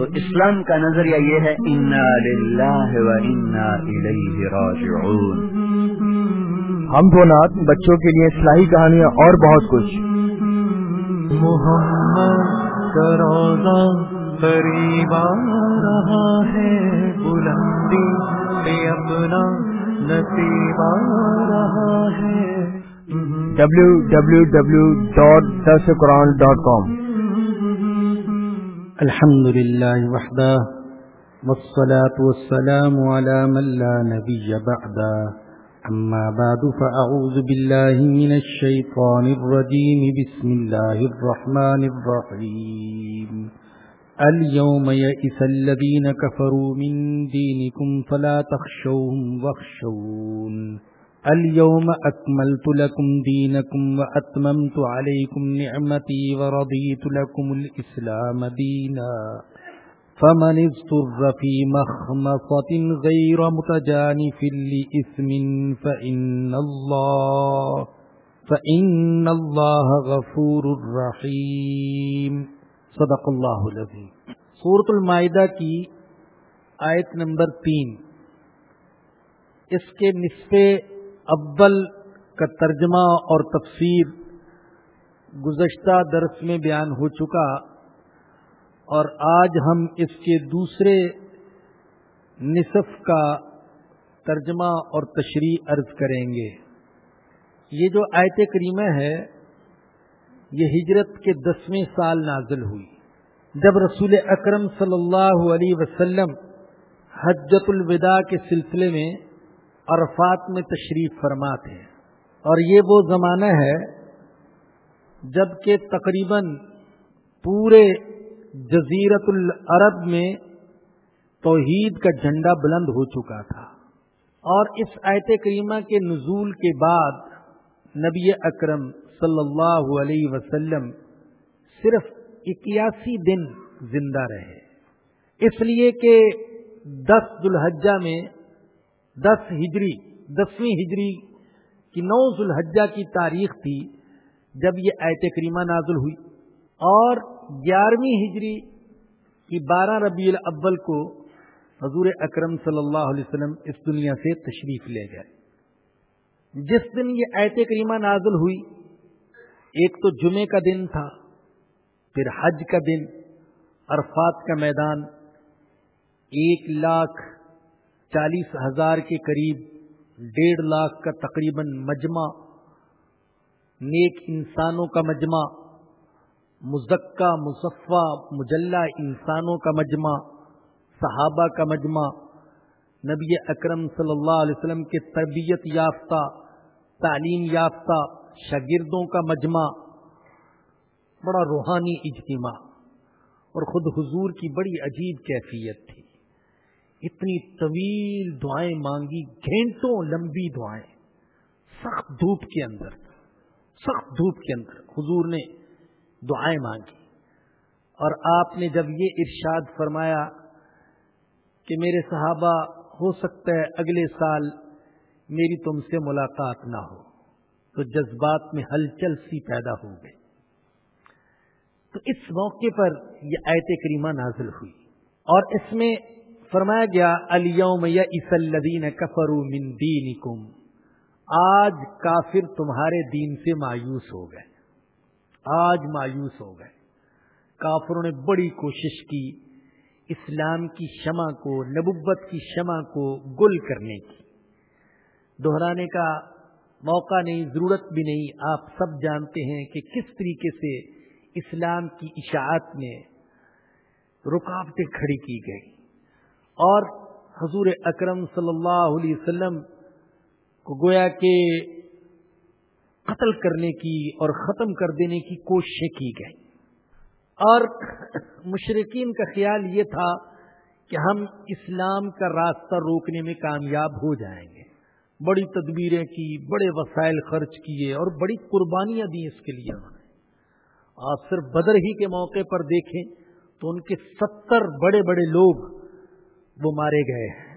تو اسلام کا نظریہ یہ ہے انا للہ و انا الیہ راجعون ہم دو نات بچوں کے لیے اصلاحی کہانیاں اور بہت کچھ۔ محمد کا روزہ قریب آ رہا ہے بلندی پہ اپنا نصیب آ رہا ہے۔ ڈبلو الحمد لله وحده، والصلاة والسلام على من لا نبي بعده. أما بعد، فأعوذ بالله من الشيطان الرجيم. بسم الله الرحمن الرحيم. اليوم يئس الذين كفروا من دينكم، فلا تخشوهم واخشون. اليوم أكملت لكم دينكم وأتممت عليكم نعمتي ورضيت لكم الإسلام دينا. فمن اضطر في مخمصة غير متجانف لإثم فإن الله فإن الله غفور رحيم. صدق اللہ العظیم سورت المائدہ کی آیت نمبر تین. اس کے نصف اول کا ترجمہ اور تفسیر گزشتہ درس میں بیان ہو چکا اور آج ہم اس کے دوسرے نصف کا ترجمہ اور تشریح عرض کریں گے۔ یہ جو آیت کریمہ ہے، یہ ہجرت کے دسویں سال نازل ہوئی۔ جب رسول اکرم صلی اللہ علیہ وسلم حجت الوداع کے سلسلے میں عرفات میں تشریف فرما تھے اور یہ وہ زمانہ ہے جبکہ تقریباً پورے جزیرت العرب میں توحید کا جھنڈا بلند ہو چکا تھا۔ اور اس آیت کریمہ کے نزول کے بعد نبی اکرم صلی اللہ علیہ وسلم صرف اکیاسی دن زندہ رہے۔ اس لیے کہ دس ذوالحجہ میں دس ہجری، دسویں ہجری کی نو ذوالحجہ کی تاریخ تھی جب یہ ایت کریمہ نازل ہوئی۔ اور گیارہویں ہجری کی بارہ ربیع الاول کو حضور اکرم صلی اللہ علیہ وسلم اس دنیا سے تشریف لے گئے۔ جس دن یہ ایت کریمہ نازل ہوئی، ایک تو جمعے کا دن تھا، پھر حج کا دن، عرفات کا میدان، ایک لاکھ چالیس ہزار کے قریب ڈیڑھ لاکھ کا تقریباً مجمع، نیک انسانوں کا مجمع، مزکہ، مصفہ، مجلہ انسانوں کا مجمع، صحابہ کا مجمع، نبی اکرم صلی اللہ علیہ وسلم کے تربیت یافتہ، تعلیم یافتہ شاگردوں کا مجمع، بڑا روحانی اجتماع اور خود حضور کی بڑی عجیب کیفیت تھی۔ اتنی طویل دعائیں مانگی، گھنٹوں لمبی دعائیں، سخت دھوپ کے اندر، سخت دھوپ کے اندر حضور نے دعائیں مانگی۔ اور آپ نے جب یہ ارشاد فرمایا کہ میرے صحابہ، ہو سکتا ہے اگلے سال میری تم سے ملاقات نہ ہو، تو جذبات میں ہلچل سی پیدا ہو گئی تو اس موقع پر یہ آیت کریمہ نازل ہوئی۔ اور اس میں فرمایا گیا، الیوم یا اسلدین کفر من دینکم. آج کافر تمہارے دین سے مایوس ہو گئے۔ آج مایوس ہو گئے۔ کافروں نے بڑی کوشش کی اسلام کی شمع کو، نبوت کی شمع کو گل کرنے کی۔ دہرانے کا موقع نہیں، ضرورت بھی نہیں۔ آپ سب جانتے ہیں کہ کس طریقے سے اسلام کی اشاعت میں رکاوٹیں کھڑی کی گئی اور حضور اکرم صلی اللہ علیہ وسلم کو گویا کہ قتل کرنے کی اور ختم کر دینے کی کوششیں کی گئی اور مشرقین کا خیال یہ تھا کہ ہم اسلام کا راستہ روکنے میں کامیاب ہو جائیں گے۔ بڑی تدبیریں کی، بڑے وسائل خرچ کیے اور بڑی قربانیاں دی اس کے لیے انہوں نے۔ آپ صرف بدر ہی کے موقع پر دیکھیں تو ان کے ستر بڑے بڑے لوگ وہ مارے گئے۔ ہیں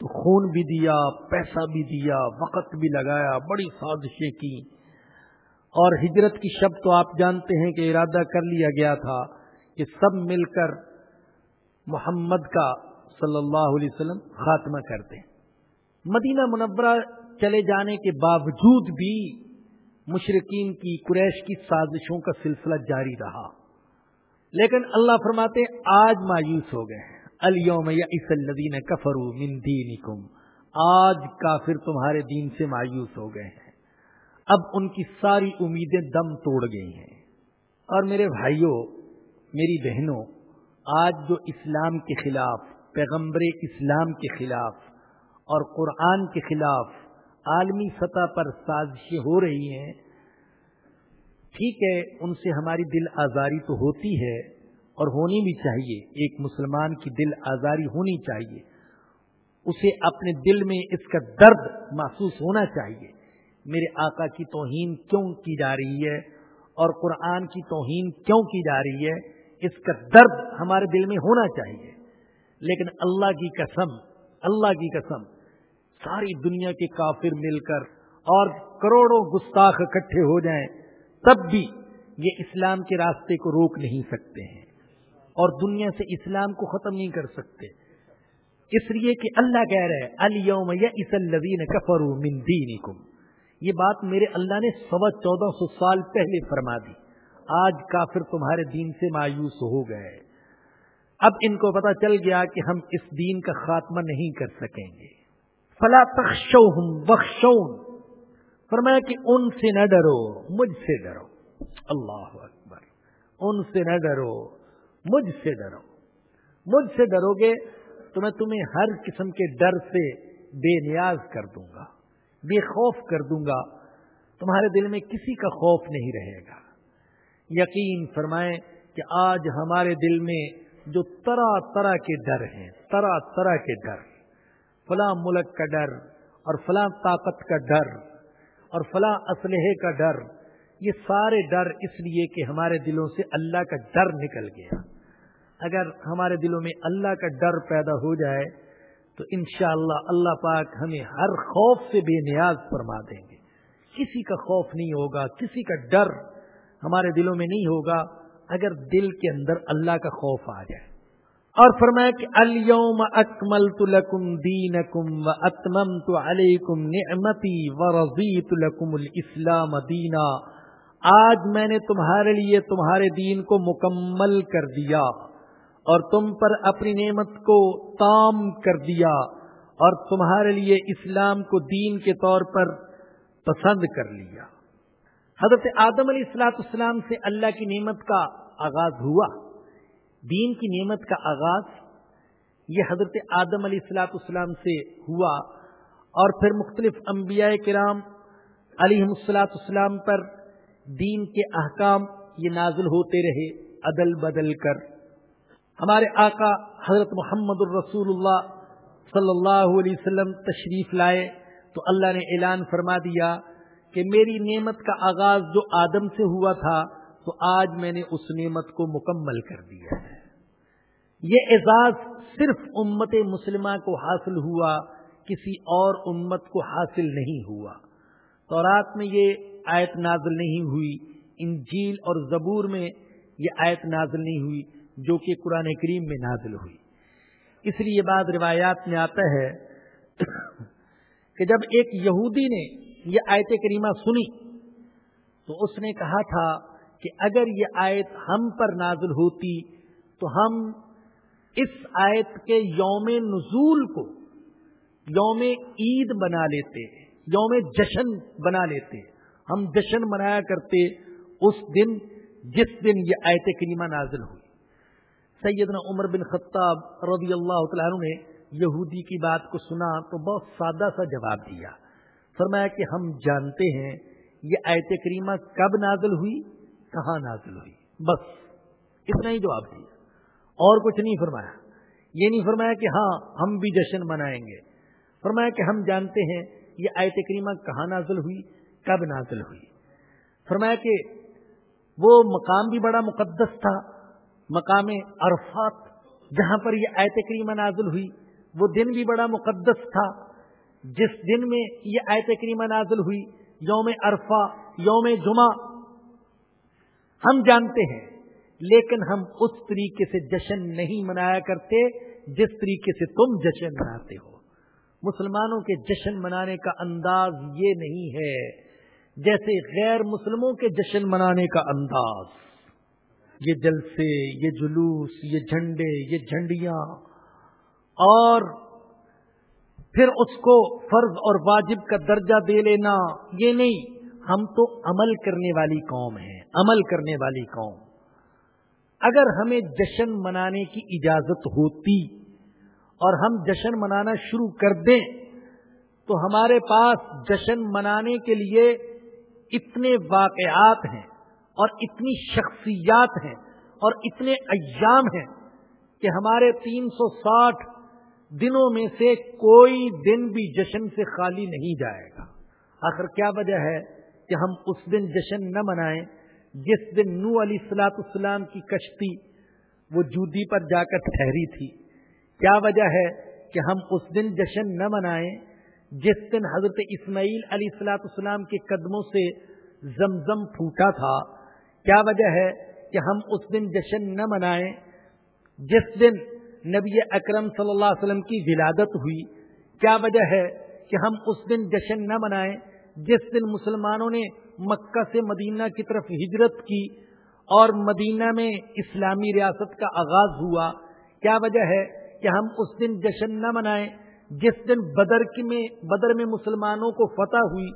تو خون بھی دیا، پیسہ بھی دیا، وقت بھی لگایا، بڑی سازشیں کی۔ اور ہجرت کی شب تو آپ جانتے ہیں کہ ارادہ کر لیا گیا تھا کہ سب مل کر محمد کا صلی اللہ علیہ وسلم خاتمہ کرتے مدینہ منورہ چلے جانے کے باوجود بھی مشرقین کی، قریش کی سازشوں کا سلسلہ جاری رہا۔ لیکن اللہ فرماتے آج مایوس ہو گئے الوم یا اس الدین کفرو من دینکم آج کافر تمہارے دین سے مایوس ہو گئے ہیں۔ اب ان کی ساری امیدیں دم توڑ گئی ہیں۔ اور میرے بھائیوں، میری بہنوں، آج جو اسلام کے خلاف، پیغمبر اسلام کے خلاف اور قرآن کے خلاف عالمی سطح پر سازشیں ہو رہی ہیں، ٹھیک ہے، ان سے ہماری دل آزاری تو ہوتی ہے اور ہونی بھی چاہیے۔ ایک مسلمان کی دل آزاری ہونی چاہیے۔ اسے اپنے دل میں اس کا درد محسوس ہونا چاہیے۔ میرے آقا کی توہین کیوں کی جا رہی ہے؟ اور قرآن کی توہین کیوں کی جا رہی ہے؟ اس کا درد ہمارے دل میں ہونا چاہیے۔ لیکن اللہ کی قسم، اللہ کی قسم، ساری دنیا کے کافر مل کر اور کروڑوں گستاخ اکٹھے ہو جائیں، تب بھی یہ اسلام کے راستے کو روک نہیں سکتے ہیں۔ اور دنیا سے اسلام کو ختم نہیں کر سکتے۔ اس لیے کہ اللہ کہہ رہے الوم اس الدین کفر من دینکم۔ یہ بات میرے اللہ نے سوا چودہ سو سال پہلے فرما دی۔ آج کافر تمہارے دین سے مایوس ہو گئے۔ اب ان کو پتا چل گیا کہ ہم اس دین کا خاتمہ نہیں کر سکیں گے۔ فلا تخشوہم بخشون فرمایا کہ ان سے نہ ڈرو، مجھ سے ڈرو۔ اللہ اکبر۔ ان سے نہ ڈرو۔ مجھ سے ڈرو۔ مجھ سے ڈرو گے تو میں تمہیں ہر قسم کے ڈر سے بے نیاز کر دوں گا، بے خوف کر دوں گا۔ تمہارے دل میں کسی کا خوف نہیں رہے گا۔ یقین فرمائیں کہ آج ہمارے دل میں جو طرح طرح کے ڈر ہیں، طرح طرح کے ڈر، فلاں ملک کا ڈر اور فلاں طاقت کا ڈر اور فلاں اسلحے کا ڈر، یہ سارے ڈر اس لیے کہ ہمارے دلوں سے اللہ کا ڈر نکل گیا۔ اگر ہمارے دلوں میں اللہ کا ڈر پیدا ہو جائے، تو انشاءاللہ اللہ اللہ پاک ہمیں ہر خوف سے بے نیاز فرما دیں گے۔ کسی کا خوف نہیں ہوگا، کسی کا ڈر ہمارے دلوں میں نہیں ہوگا اگر دل کے اندر اللہ کا خوف آ جائے۔ اور فرمایا کہ الوم اکمل تلکم دین کم و اتمم تو علیکم نعمتی و رضیت الکم الاسلام دینا آج میں نے تمہارے لیے تمہارے دین کو مکمل کر دیا۔ اور تم پر اپنی نعمت کو تام کر دیا اور تمہارے لیے اسلام کو دین کے طور پر پسند کر لیا۔ حضرت آدم علیہ السلاط اسلام سے اللہ کی نعمت کا آغاز ہوا۔ دین کی نعمت کا آغاز یہ حضرت آدم علیہ السلاط اسلام سے ہوا اور پھر مختلف انبیاء کرام علیہ السلاط اسلام پر دین کے احکام یہ نازل ہوتے رہے، عدل بدل کر۔ ہمارے آقا حضرت محمد الرسول اللہ صلی اللہ علیہ وسلم تشریف لائے تو اللہ نے اعلان فرما دیا کہ میری نعمت کا آغاز جو آدم سے ہوا تھا تو آج میں نے اس نعمت کو مکمل کر دیا ہے۔ یہ اعزاز صرف امت مسلمہ کو حاصل ہوا، کسی اور امت کو حاصل نہیں ہوا۔ تو رات میں یہ آیت نازل نہیں ہوئی، انجیل اور زبور میں یہ آیت نازل نہیں ہوئی۔ جو کہ قرآن کریم میں نازل ہوئی۔ اس لیے بعض روایات میں آتا ہے کہ جب ایک یہودی نے یہ آیت کریمہ سنی تو اس نے کہا تھا کہ اگر یہ آیت ہم پر نازل ہوتی تو ہم اس آیت کے یوم نزول کو یوم عید بنا لیتے، یوم جشن بنا لیتے۔ ہم جشن منایا کرتے اس دن جس دن یہ آیت کریمہ نازل ہوئی۔ سیدنا عمر بن خطاب رضی اللہ تعالیٰ عنہ نے یہودی کی بات کو سنا تو بہت سادہ سا جواب دیا۔ فرمایا کہ ہم جانتے ہیں یہ آیت کریمہ کب نازل ہوئی، کہاں نازل ہوئی۔ بس، اتنا ہی جواب دیا۔ اور کچھ نہیں فرمایا۔ یہ نہیں فرمایا کہ ہاں ہم بھی جشن منائیں گے۔ فرمایا کہ ہم جانتے ہیں یہ آیت کریمہ کہاں نازل ہوئی، کب نازل ہوئی۔ فرمایا کہ وہ مقام بھی بڑا مقدس تھا۔ مقام عرفات، جہاں پر یہ آیت کریمہ نازل ہوئی، وہ دن بھی بڑا مقدس تھا۔ جس دن میں یہ آیت کریمہ نازل ہوئی، یوم عرفہ، یوم جمعہ، ہم جانتے ہیں، لیکن ہم اس طریقے سے جشن نہیں منایا کرتے جس طریقے سے تم جشن مناتے ہو۔ مسلمانوں کے جشن منانے کا انداز یہ نہیں ہے جیسے غیر مسلموں کے جشن منانے کا انداز۔ یہ جلسے، یہ جلوس، یہ جھنڈے، یہ جھنڈیاں، اور پھر اس کو فرض اور واجب کا درجہ دے لینا، یہ نہیں، ہم تو عمل کرنے والی قوم ہیں، عمل کرنے والی قوم۔ اگر ہمیں جشن منانے کی اجازت ہوتی اور ہم جشن منانا شروع کر دیں، تو ہمارے پاس جشن منانے کے لیے اتنے واقعات ہیں۔ اور اتنی شخصیات ہیں اور اتنے ایام ہیں کہ ہمارے تین سو ساٹھ دنوں میں سے کوئی دن بھی جشن سے خالی نہیں جائے گا۔ آخر کیا وجہ ہے کہ ہم اس دن جشن نہ منائیں؟ جس دن نو علی السلاط اسلام کی کشتی وہ جودی پر جا کر ٹھہری تھی۔ کیا وجہ ہے کہ ہم اس دن جشن نہ منائیں؟ جس دن حضرت اسماعیل علی السلاط اسلام کے قدموں سے زمزم پھوٹا تھا کیا وجہ ہے کہ ہم اس دن جشن نہ منائیں؟ جس دن نبی اکرم صلی اللہ علیہ وسلم کی ولادت ہوئی، کیا وجہ ہے کہ ہم اس دن جشن نہ منائیں؟ جس دن مسلمانوں نے مکہ سے مدینہ کی طرف ہجرت کی اور مدینہ میں اسلامی ریاست کا آغاز ہوا، کیا وجہ ہے کہ ہم اس دن جشن نہ منائیں؟ جس دن بدر کی میں، بدر میں مسلمانوں کو فتح ہوئی،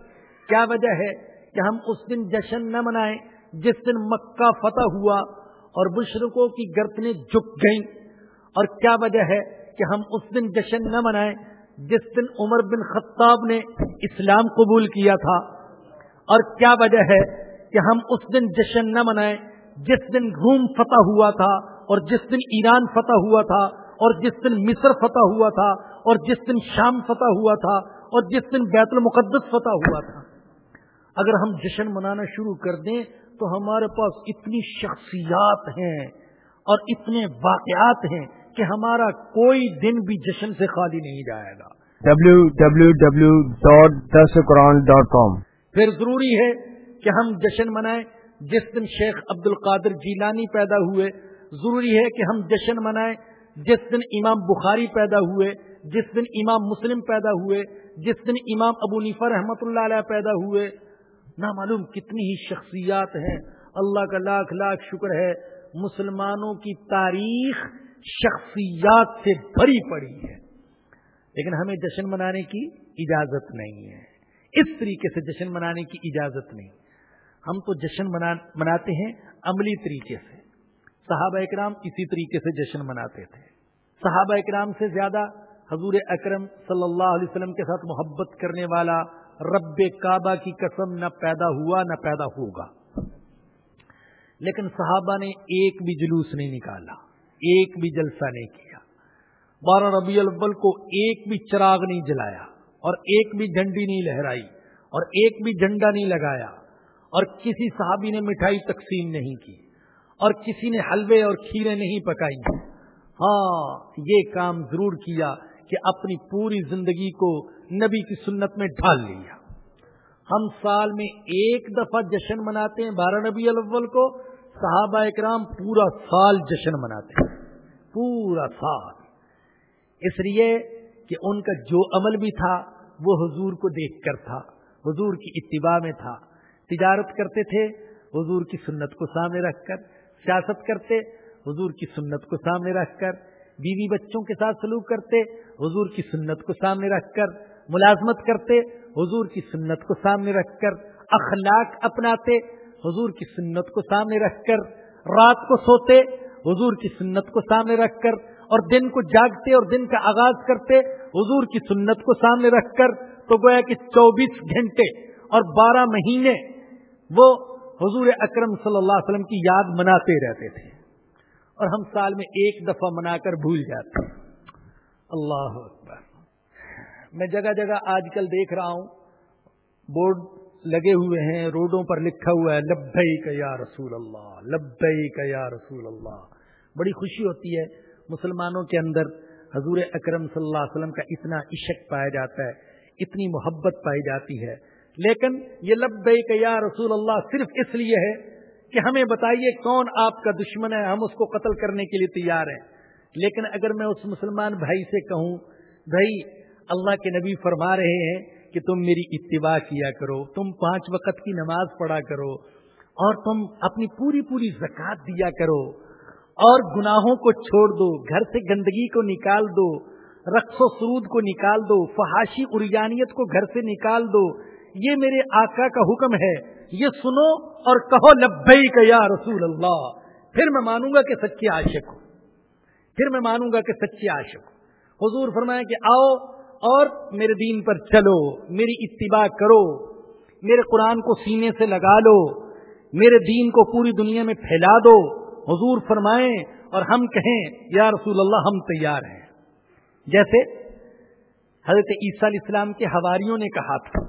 کیا وجہ ہے کہ ہم اس دن جشن نہ منائیں؟ جس دن مکہ فتح ہوا اور مشرقوں کی گردنیں جھک گئیں۔ اور کیا وجہ ہے کہ ہم اس دن جشن نہ منائیں جس دن عمر بن خطاب نے اسلام قبول کیا تھا؟ اور کیا وجہ ہے کہ ہم اس دن جشن نہ منائیں جس دن روم فتح ہوا تھا اور جس دن ایران فتح ہوا تھا اور جس دن مصر فتح ہوا تھا اور جس دن شام فتح ہوا تھا اور جس دن بیت المقدس فتح ہوا تھا؟ اگر ہم جشن منانا شروع کر دیں تو ہمارے پاس اتنی شخصیات ہیں اور اتنے واقعات ہیں کہ ہمارا کوئی دن بھی جشن سے خالی نہیں جائے گا۔ W W W dot this Quran dot com پھر ضروری ہے کہ ہم جشن منائیں۔ جس دن شیخ عبد القادر جیلانی پیدا ہوئے ضروری ہے کہ ہم جشن منائیں۔ جس دن امام بخاری پیدا ہوئے جس دن امام مسلم پیدا ہوئے جس دن امام ابو نیفا رحمۃ اللہ علیہ پیدا ہوئے نامعلوم کتنی ہی شخصیات ہیں۔ اللہ کا لاکھ لاکھ شکر ہے، مسلمانوں کی تاریخ شخصیات سے بھری پڑی ہے۔ لیکن ہمیں جشن منانے کی اجازت نہیں ہے۔ اس طریقے سے جشن منانے کی اجازت نہیں۔ ہم تو جشن مناتے ہیں عملی طریقے سے۔ صحابہ اکرام اسی طریقے سے جشن مناتے تھے۔ صحابہ اکرام سے زیادہ حضور اکرم صلی اللہ علیہ وسلم کے ساتھ محبت کرنے والا رب کعبہ کی قسم نہ پیدا ہوا نہ پیدا ہوگا۔ لیکن صحابہ نے ایک بھی جلوس نہیں نکالا، ایک بھی جلسہ نہیں کیا۔ بارہ ربیع الاول کو ایک بھی چراغ نہیں جلایا اور ایک بھی جھنڈی نہیں لہرائی اور ایک بھی جھنڈا نہیں لگایا اور کسی صحابی نے مٹھائی تقسیم نہیں کی اور کسی نے حلوے اور کھیرے نہیں پکائی۔ ہاں یہ کام ضرور کیا کہ اپنی پوری زندگی کو نبی کی سنت میں ڈھال لیا۔ ہم سال میں ایک دفعہ جشن مناتے ہیں بارہ نبی الاول کو، صحابہ اکرام پورا سال جشن مناتے ہیں۔ پورا سال۔ اس لیے کہ ان کا جو عمل بھی تھا، وہ حضور کو دیکھ کر تھا۔ حضور کی اتباع میں تھا۔ تجارت کرتے تھے، حضور کی سنت کو سامنے رکھ کر۔ سیاست کرتے، حضور کی سنت کو سامنے رکھ کر۔ بیوی بچوں کے ساتھ سلوک کرتے، حضور کی سنت کو سامنے رکھ کر۔ ملازمت کرتے، حضور کی سنت کو سامنے رکھ کر اخلاق اپناتے، حضور کی سنت کو سامنے رکھ کر رات کو سوتے، حضور کی سنت کو سامنے رکھ کر اور دن کو جاگتے اور دن کا آغاز کرتے، حضور کی سنت کو سامنے رکھ کر تو گویا کہ چوبیس گھنٹے اور بارہ مہینے وہ حضور اکرم صلی اللہ علیہ وسلم کی یاد مناتے رہتے تھے۔ اور ہم سال میں ایک دفعہ منا کر بھول جاتے۔ اللہ اکبر۔ میں جگہ جگہ آج کل دیکھ رہا ہوں۔ بورڈ لگے ہوئے ہیں، روڈوں پر لکھا ہوا ہے لبئی یا رسول اللہ لبئی یا رسول اللہ۔ بڑی خوشی ہوتی ہے مسلمانوں کے اندر حضور اکرم صلی اللہ علیہ وسلم کا اتنا عشق پایا جاتا ہے، اتنی محبت پائی جاتی ہے۔ لیکن یہ لبئی یا رسول اللہ صرف اس لیے ہے کہ ہمیں بتائیے کون آپ کا دشمن ہے، ہم اس کو قتل کرنے کے لیے تیار ہیں۔ لیکن اگر میں اس مسلمان بھائی سے کہوں، بھائی اللہ کے نبی فرما رہے ہیں کہ تم میری اتباع کیا کرو، تم پانچ وقت کی نماز پڑھا کرو، اور تم اپنی پوری پوری زکات دیا کرو، اور گناہوں کو چھوڑ دو، گھر سے گندگی کو نکال دو، رقص و سرود کو نکال دو، فحاشی ارجانیت کو گھر سے نکال دو، یہ میرے آقا کا حکم ہے، یہ سنو اور کہو لبئی کا یا رسول اللہ۔ پھر میں مانوں گا کہ سچے عاشق ہو پھر میں مانوں گا کہ سچے عاشق ہو حضور فرمایا کہ آؤ اور میرے دین پر چلو، میری اتباع کرو، میرے قرآن کو سینے سے لگا لو، میرے دین کو پوری دنیا میں پھیلا دو۔ حضور فرمائیں اور ہم کہیں، یا رسول اللہ، ہم تیار ہیں۔ جیسے حضرت عیسیٰ علیہ السلام کے حواریوں نے کہا تھا۔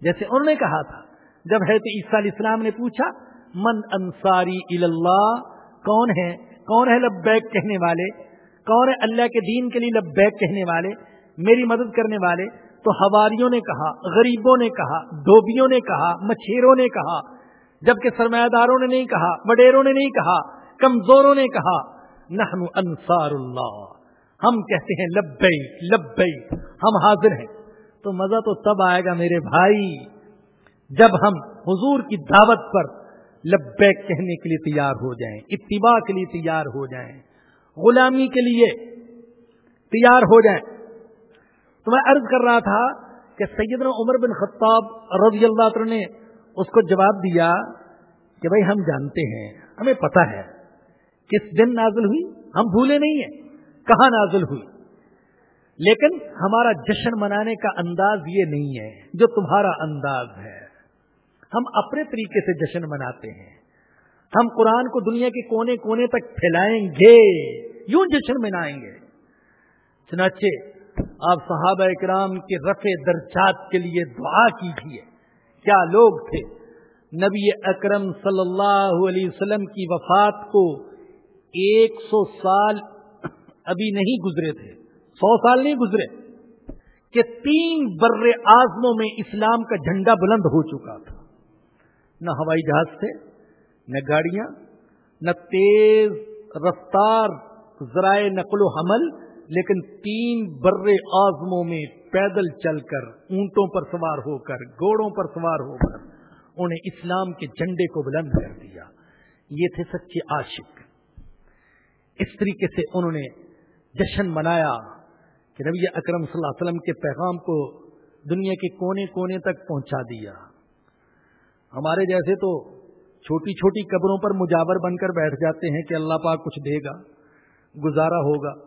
جیسے انہوں نے کہا تھا، جب حضرت عیسیٰ علیہ السلام نے پوچھا، من انصاری اللہ؟ کون ہے؟ کون ہے لبیک کہنے والے؟ کون ہے اللہ کے دین کے لیے لبیک کہنے والے؟ میری مدد کرنے والے، تو ہواریوں نے کہا، غریبوں نے کہا دھوبیوں نے کہا، مچھیروں نے کہا، جبکہ سرمایہ داروں نے نہیں کہا، وڈیروں نے نہیں کہا، کمزوروں نے کہا نحن انصار اللہ ہم کہتے ہیں لبئی لبئی ہم حاضر ہیں۔ تو مزہ تو تب آئے گا میرے بھائی، جب ہم حضور کی دعوت پر لبیک کہنے کے لیے تیار ہو جائیں، اتباع کے لیے تیار ہو جائیں، غلامی کے لیے تیار ہو جائیں۔ تو میں عرض کر رہا تھا کہ سیدنا عمر بن خطاب رضی اللہ عنہ نے اس کو جواب دیا کہ بھائی ہم جانتے ہیں، ہمیں پتا ہے کس دن نازل ہوئی، ہم بھولے نہیں ہیں، کہاں نازل ہوئی۔ لیکن ہمارا جشن منانے کا انداز یہ نہیں ہے جو تمہارا انداز ہے۔ ہم اپنے طریقے سے جشن مناتے ہیں۔ ہم قرآن کو دنیا کے کونے کونے تک پھیلائیں گے، یوں جشن منائیں گے۔ چنانچہ آپ صحابہ اکرام کے رفع درجات کے لیے دعا کیجیے کیا لوگ تھے؟ نبی اکرم صلی اللہ علیہ وسلم کی وفات کو ایک سو سال ابھی نہیں گزرے تھے۔ سو سال نہیں گزرے۔ کہ تین بر آزموں میں اسلام کا جھنڈا بلند ہو چکا تھا۔ نہ ہوائی جہاز تھے، نہ گاڑیاں، نہ تیز رفتار، ذرائع نقل و حمل لیکن تین بر آزموں میں پیدل چل کر اونٹوں پر سوار ہو کر گوڑوں پر سوار ہو کر انہیں اسلام کے جھنڈے کو بلند کر دیا۔ یہ تھے سچے عاشق۔ اس طریقے سے انہوں نے جشن منایا کہ نبی اکرم صلی اللہ علیہ وسلم کے پیغام کو دنیا کے کونے کونے تک پہنچا دیا۔ ہمارے جیسے تو چھوٹی چھوٹی قبروں پر مجاور بن کر بیٹھ جاتے ہیں کہ اللہ پاک کچھ دے گا، گزارا ہوگا۔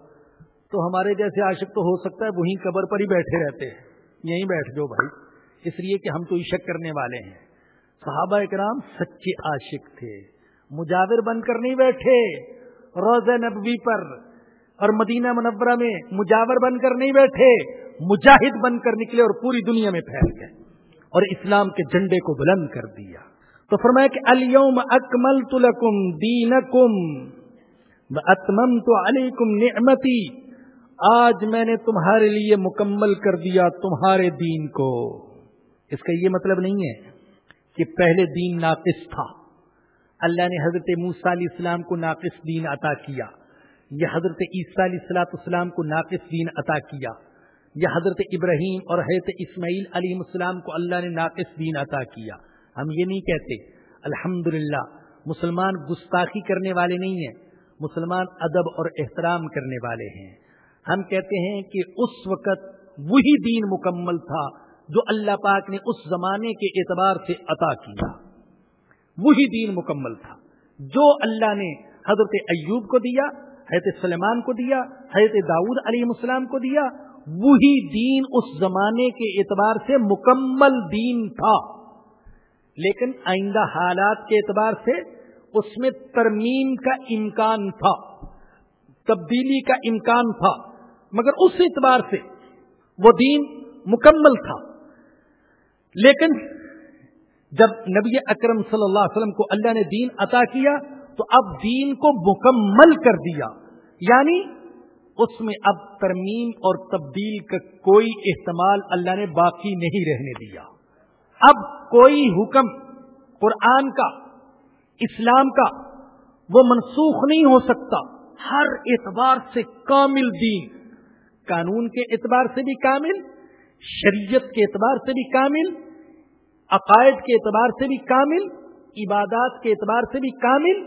تو ہمارے جیسے عاشق تو ہو سکتا ہے، وہیں قبر پر ہی بیٹھے رہتے ہیں۔ یہیں بیٹھ جاؤ بھائی۔ اس لیے کہ ہم تو عشق کرنے والے ہیں۔ صحابہ اکرام سچے عاشق تھے۔ مجاور بن کر نہیں بیٹھے۔ روز نبوی پر اور مدینہ منورہ میں مجاور بن کر نہیں بیٹھے۔ مجاہد بن کر نکلے اور پوری دنیا میں پھیل گئے۔ اور اسلام کے جھنڈے کو بلند کر دیا۔ تو فرمایا کہ الوم اکمل تلکم دین کم اتمم تو علی کم نعمتی۔ آج میں نے تمہارے لیے مکمل کر دیا تمہارے دین کو۔ اس کا یہ مطلب نہیں ہے کہ پہلے دین ناقص تھا۔ اللہ نے حضرت موسیٰ علیہ السلام کو ناقص دین عطا کیا۔ یہ حضرت عیسیٰ علیہ السلاۃ السلام کو ناقص دین عطا کیا۔ یہ حضرت ابراہیم اور حضرت اسماعیل علیہ السلام کو اللہ نے ناقص دین عطا کیا۔ ہم یہ نہیں کہتے الحمد مسلمان گستاخی کرنے والے نہیں ہیں، مسلمان ادب اور احترام کرنے والے ہیں۔ ہم کہتے ہیں کہ اس وقت وہی دین مکمل تھا جو اللہ پاک نے اس زمانے کے اعتبار سے عطا کیا۔ وہی دین مکمل تھا جو اللہ نے حضرت ایوب کو دیا، حضرت سلیمان کو دیا، حضرت داؤد علیہ السلام کو دیا۔ وہی دین اس زمانے کے اعتبار سے مکمل دین تھا۔ لیکن آئندہ حالات کے اعتبار سے اس میں ترمیم کا امکان تھا، تبدیلی کا امکان تھا۔ مگر اس اعتبار سے وہ دین مکمل تھا۔ لیکن جب نبی اکرم صلی اللہ علیہ وسلم کو اللہ نے دین عطا کیا، تو اب دین کو مکمل کر دیا۔ یعنی اس میں اب ترمیم اور تبدیل کا کوئی احتمال اللہ نے باقی نہیں رہنے دیا۔ اب کوئی حکم قرآن کا، اسلام کا وہ منسوخ نہیں ہو سکتا۔ ہر اعتبار سے کامل دین۔ قانون کے اعتبار سے بھی کامل، شریعت کے اعتبار سے بھی کامل، عقائد کے اعتبار سے بھی کامل، عبادات کے اعتبار سے بھی کامل،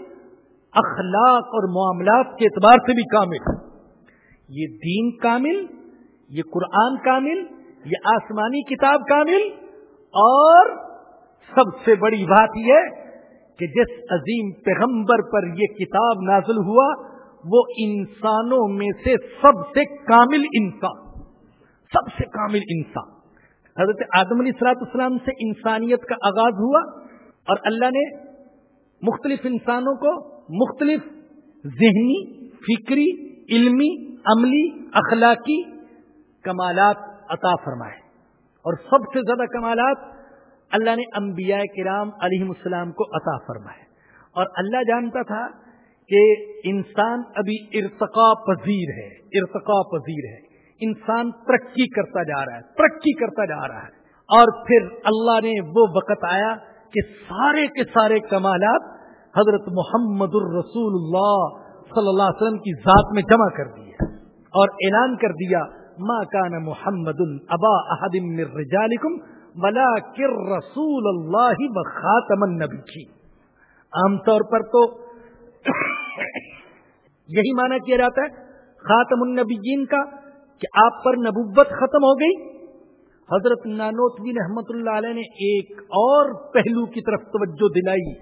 اخلاق اور معاملات کے اعتبار سے بھی کامل۔ یہ دین کامل، یہ قرآن کامل، یہ آسمانی کتاب کامل، اور سب سے بڑی بات یہ کہ جس عظیم پیغمبر پر یہ کتاب نازل ہوا وہ انسانوں میں سے سب سے کامل انسان، سب سے کامل انسان۔ حضرت آدم علیہ السلاط اسلام سے انسانیت کا آغاز ہوا اور اللہ نے مختلف انسانوں کو مختلف ذہنی، فکری، علمی، عملی، اخلاقی کمالات عطا فرمائے۔ اور سب سے زیادہ کمالات اللہ نے انبیاء کرام علیہ السلام کو عطا فرمائے۔ اور اللہ جانتا تھا کہ انسان ابھی ارتقا پذیر ہے ارتقا پذیر ہے۔ انسان ترقی کرتا جا رہا ہے، ترقی کرتا جا رہا ہے۔ اور پھر اللہ نے وہ وقت آیا کہ سارے کے سارے کمالات حضرت محمد الرسول اللہ صلی اللہ علیہ وسلم کی ذات میں جمع کر دیے اور اعلان کر دیا، ما کان محمد ابا احد من رجالکم ولکن رسول اللہ بخاتم النبی عام طور پر تو یہی معنی کیا جاتا ہے خاتم النبیین کا کہ آپ پر نبوت ختم ہو گئی۔ حضرت نانوتوی رحمت اللہ علیہ نے ایک اور پہلو کی طرف توجہ دلائی۔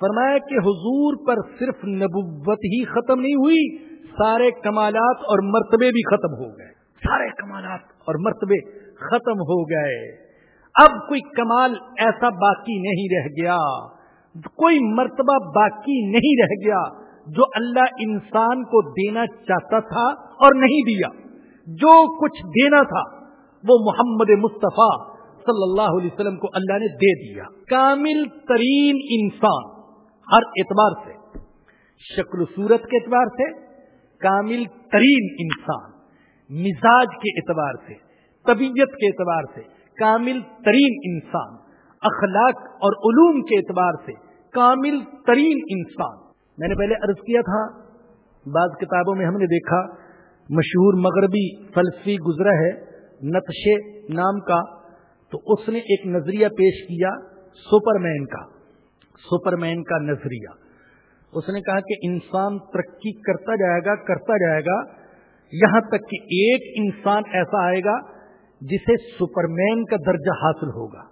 فرمایا کہ حضور پر صرف نبوت ہی ختم نہیں ہوئی، سارے کمالات اور مرتبے بھی ختم ہو گئے۔ سارے کمالات اور مرتبے ختم ہو گئے۔ اب کوئی کمال ایسا باقی نہیں رہ گیا۔ کوئی مرتبہ باقی نہیں رہ گیا۔ جو اللہ انسان کو دینا چاہتا تھا اور نہیں دیا، جو کچھ دینا تھا، وہ محمد مصطفیٰ صلی اللہ علیہ وسلم کو اللہ نے دے دیا۔ کامل ترین انسان ہر اعتبار سے، شکل و صورت کے اعتبار سے کامل ترین انسان، مزاج کے اعتبار سے، طبیعت کے اعتبار سے کامل ترین انسان، اخلاق اور علوم کے اعتبار سے کامل ترین انسان۔ میں نے پہلے عرض کیا تھا، بعض کتابوں میں ہم نے دیکھا، مشہور مغربی فلسفی گزرا ہے نتشے نام کا، تو اس نے ایک نظریہ پیش کیا سپر مین کا سپر مین کا نظریہ۔ اس نے کہا کہ انسان ترقی کرتا جائے گا، کرتا جائے گا، یہاں تک کہ ایک انسان ایسا آئے گا جسے سپر مین کا درجہ حاصل ہوگا۔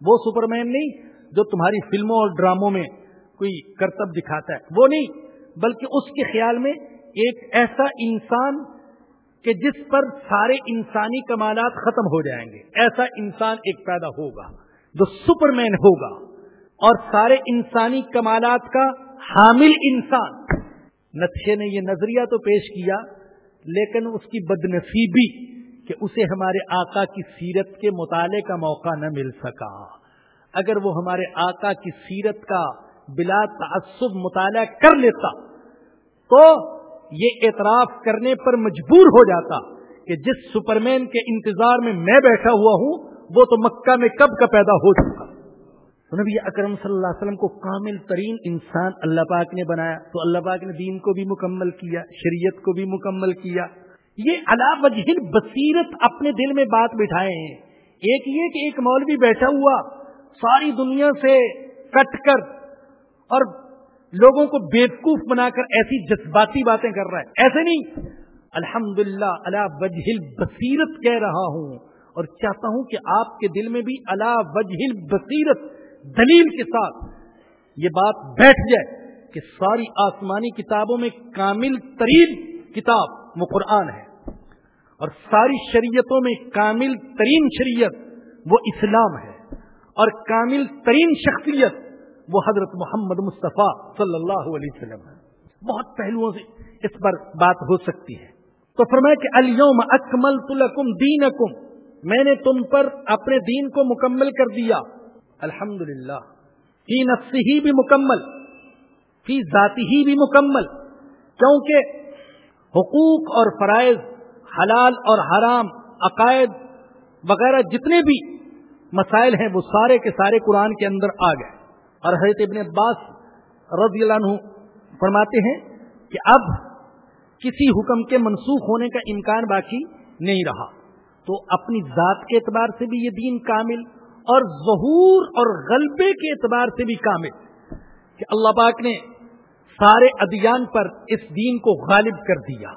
وہ سپر مین نہیں، جو تمہاری فلموں اور ڈراموں میں کوئی کرتب دکھاتا ہے۔ وہ نہیں، بلکہ اس کے خیال میں ایک ایسا انسان کہ جس پر سارے انسانی کمالات ختم ہو جائیں گے۔ ایسا انسان ایک پیدا ہوگا، جو سپر مین ہوگا، اور سارے انسانی کمالات کا حامل انسان۔ نقشے نے یہ نظریہ تو پیش کیا، لیکن اس کی بد نصیبی کہ اسے ہمارے آقا کی سیرت کے مطالعے کا موقع نہ مل سکا۔ اگر وہ ہمارے آقا کی سیرت کا بلا تعصب مطالعہ کر لیتا تو یہ اعتراف کرنے پر مجبور ہو جاتا کہ جس سپرمین کے انتظار میں میں بیٹھا ہوا ہوں، وہ تو مکہ میں کب کا پیدا ہو چکا۔ نبی اکرم صلی اللہ علیہ وسلم کو کامل ترین انسان اللہ پاک نے بنایا، تو اللہ پاک نے دین کو بھی مکمل کیا، شریعت کو بھی مکمل کیا۔ یہ اللہ وجہ بصیرت اپنے دل میں بات بٹھائے ہیں۔ ایک یہ کہ ایک مولوی بیٹھا ہوا، ساری دنیا سے کٹ کر اور لوگوں کو بیوقوف بنا کر ایسی جذباتی باتیں کر رہا ہے۔ ایسے نہیں۔ الحمد للہ اللہ وجہ بصیرت کہہ رہا ہوں اور چاہتا ہوں کہ آپ کے دل میں بھی اللہ وجہ بصیرت دلیل کے ساتھ یہ بات بیٹھ جائے کہ ساری آسمانی کتابوں میں کامل ترین کتاب وہ قرآن ہے اور ساری شریعتوں میں کامل ترین شریعت وہ اسلام ہے اور کامل ترین شخصیت وہ حضرت محمد مصطفیٰ صلی اللہ علیہ وسلم ہے بہت پہلوؤں سے اس پر بات ہو سکتی ہے۔ تو فرمایا کہ الوم اکمل تلکم دین میں نے تم پر اپنے دین کو مکمل کر دیا۔ الحمد للہ فی نفسی ہی بھی مکمل۔ فی ذاتی ہی بھی مکمل۔ کیونکہ حقوق اور فرائض، حلال اور حرام، عقائد وغیرہ جتنے بھی مسائل ہیں، وہ سارے کے سارے قرآن کے اندر آ گئے۔ اور حضرت ابن عباس رضی اللہ عنہ فرماتے ہیں کہ اب کسی حکم کے منسوخ ہونے کا امکان باقی نہیں رہا۔ تو اپنی ذات کے اعتبار سے بھی یہ دین کامل اور ظہور اور غلبے کے اعتبار سے بھی کامل کہ اللہ پاک نے سارے ادیان پر اس دین کو غالب کر دیا۔